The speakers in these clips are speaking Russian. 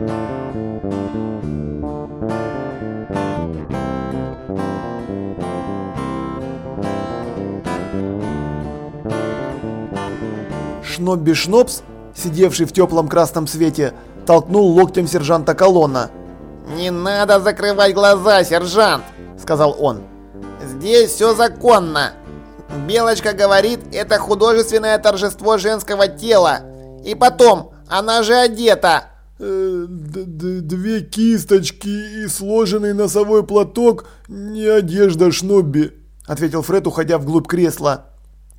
Шнобби Шнобс, сидевший в теплом красном свете, толкнул локтем сержанта Колонна. «Не надо закрывать глаза, сержант!» – сказал он. «Здесь все законно. Белочка говорит, это художественное торжество женского тела. И потом, она же одета!» Э, «Две кисточки и сложенный носовой платок – не одежда Шнобби», – ответил Фред, уходя вглубь кресла.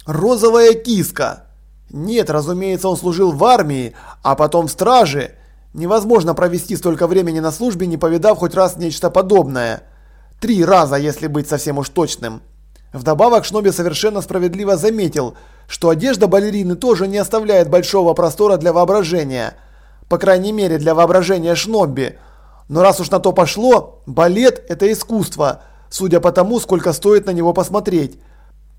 «Розовая киска!» Нет, разумеется, он служил в армии, а потом в страже. Невозможно провести столько времени на службе, не повидав хоть раз нечто подобное. Три раза, если быть совсем уж точным. Вдобавок Шноби совершенно справедливо заметил, что одежда балерины тоже не оставляет большого простора для воображения. По крайней мере, для воображения Шнобби. Но раз уж на то пошло, балет – это искусство, судя по тому, сколько стоит на него посмотреть.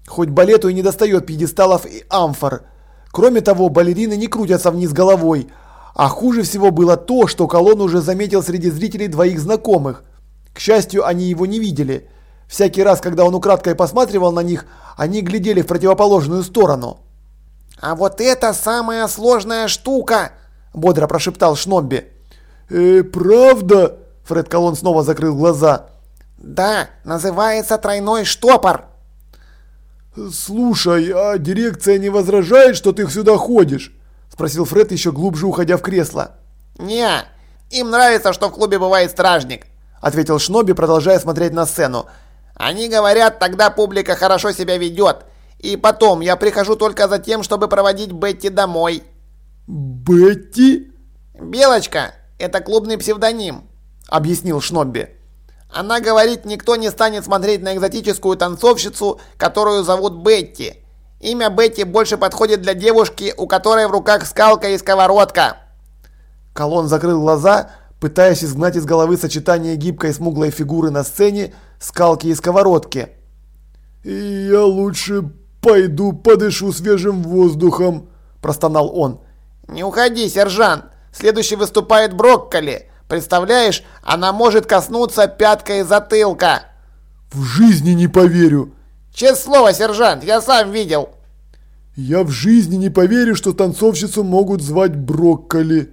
Хоть балету и не достает пьедесталов и амфор. Кроме того, балерины не крутятся вниз головой – а хуже всего было то, что Колон уже заметил среди зрителей двоих знакомых. К счастью, они его не видели. Всякий раз, когда он украдкой посматривал на них, они глядели в противоположную сторону. «А вот это самая сложная штука!» – бодро прошептал Шнобби. «Э, правда?» – Фред Колон снова закрыл глаза. «Да, называется тройной штопор». «Слушай, а дирекция не возражает, что ты сюда ходишь?» Спросил Фред, еще глубже уходя в кресло. «Не, им нравится, что в клубе бывает стражник», ответил Шноби, продолжая смотреть на сцену. «Они говорят, тогда публика хорошо себя ведет. И потом, я прихожу только за тем, чтобы проводить Бетти домой». «Бетти?» «Белочка, это клубный псевдоним», объяснил Шнобби. Она говорит, никто не станет смотреть на экзотическую танцовщицу, которую зовут Бетти. Имя Бетти больше подходит для девушки, у которой в руках скалка и сковородка. Колон закрыл глаза, пытаясь изгнать из головы сочетание гибкой смуглой фигуры на сцене, скалки и сковородки. «Я лучше пойду подышу свежим воздухом», – простонал он. «Не уходи, сержант. Следующий выступает Брокколи. Представляешь, она может коснуться пяткой затылка». «В жизни не поверю», Честное слово, сержант, я сам видел. Я в жизни не поверю, что танцовщицу могут звать Брокколи.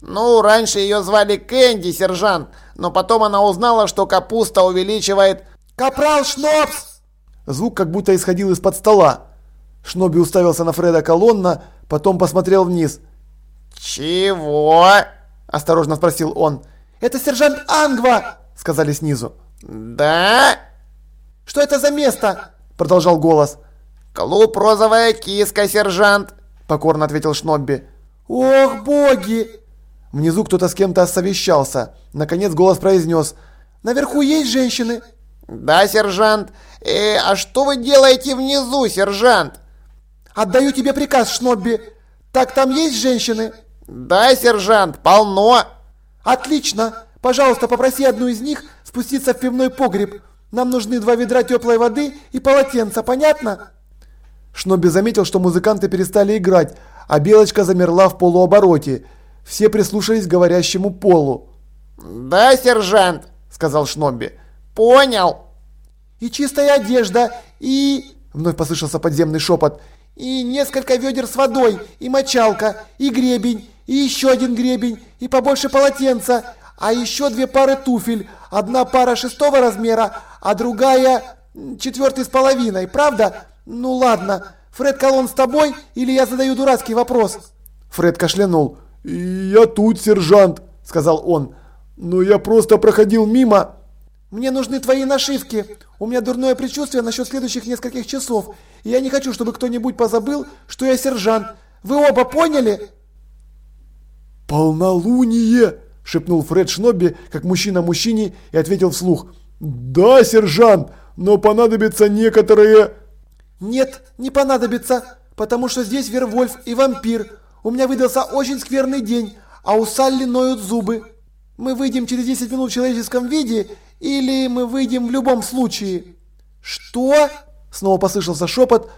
Ну, раньше ее звали Кэнди, сержант, но потом она узнала, что капуста увеличивает... Капрал Шнобс! Звук как будто исходил из-под стола. Шноби уставился на Фреда Колонна, потом посмотрел вниз. «Чего?» – осторожно спросил он. «Это сержант Ангва!» – сказали снизу. «Да?» «Что это за место?» – продолжал голос. «Клуб «Розовая киска», сержант», – покорно ответил Шнобби. «Ох, боги!» Внизу кто-то с кем-то совещался. Наконец голос произнес. «Наверху есть женщины?» «Да, сержант. Э, а что вы делаете внизу, сержант?» «Отдаю тебе приказ, Шнобби. Так там есть женщины?» «Да, сержант, полно». «Отлично. Пожалуйста, попроси одну из них спуститься в пивной погреб. Нам нужны два ведра теплой воды и полотенца, понятно?» Шноби заметил, что музыканты перестали играть, а Белочка замерла в полуобороте. Все прислушались к говорящему полу. «Да, сержант», — сказал Шноби. «Понял». «И чистая одежда, и...» Вновь послышался подземный шепот. «И несколько ведер с водой, и мочалка, и гребень, и еще один гребень, и побольше полотенца, а еще две пары туфель. Одна пара шестого размера, а другая четвертый с половиной, правда? Ну ладно. Фред Колон с тобой или я задаю дурацкий вопрос?» Фред кашлянул. «Я тут, сержант», — сказал он. «Но я просто проходил мимо». «Мне нужны твои нашивки. У меня дурное предчувствие насчет следующих нескольких часов. И я не хочу, чтобы кто-нибудь позабыл, что я сержант. Вы оба поняли?» «Полнолуние!» шепнул Фред Шнобби, как мужчина мужчине, и ответил вслух. «Да, сержант, но понадобится некоторые...» «Нет, не понадобится, потому что здесь Вервольф и вампир. У меня выдался очень скверный день, а у Салли ноют зубы. Мы выйдем через 10 минут в человеческом виде, или мы выйдем в любом случае». «Что?» – снова послышался шепот.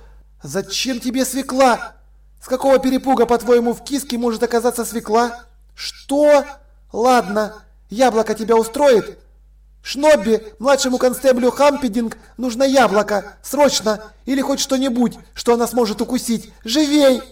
«Зачем тебе свекла? С какого перепуга, по-твоему, в киске может оказаться свекла?» «Что?» Ладно, яблоко тебя устроит? Шнобби, младшему констеблю Хампидинг нужно яблоко, срочно, или хоть что-нибудь, что она сможет укусить. Живей!»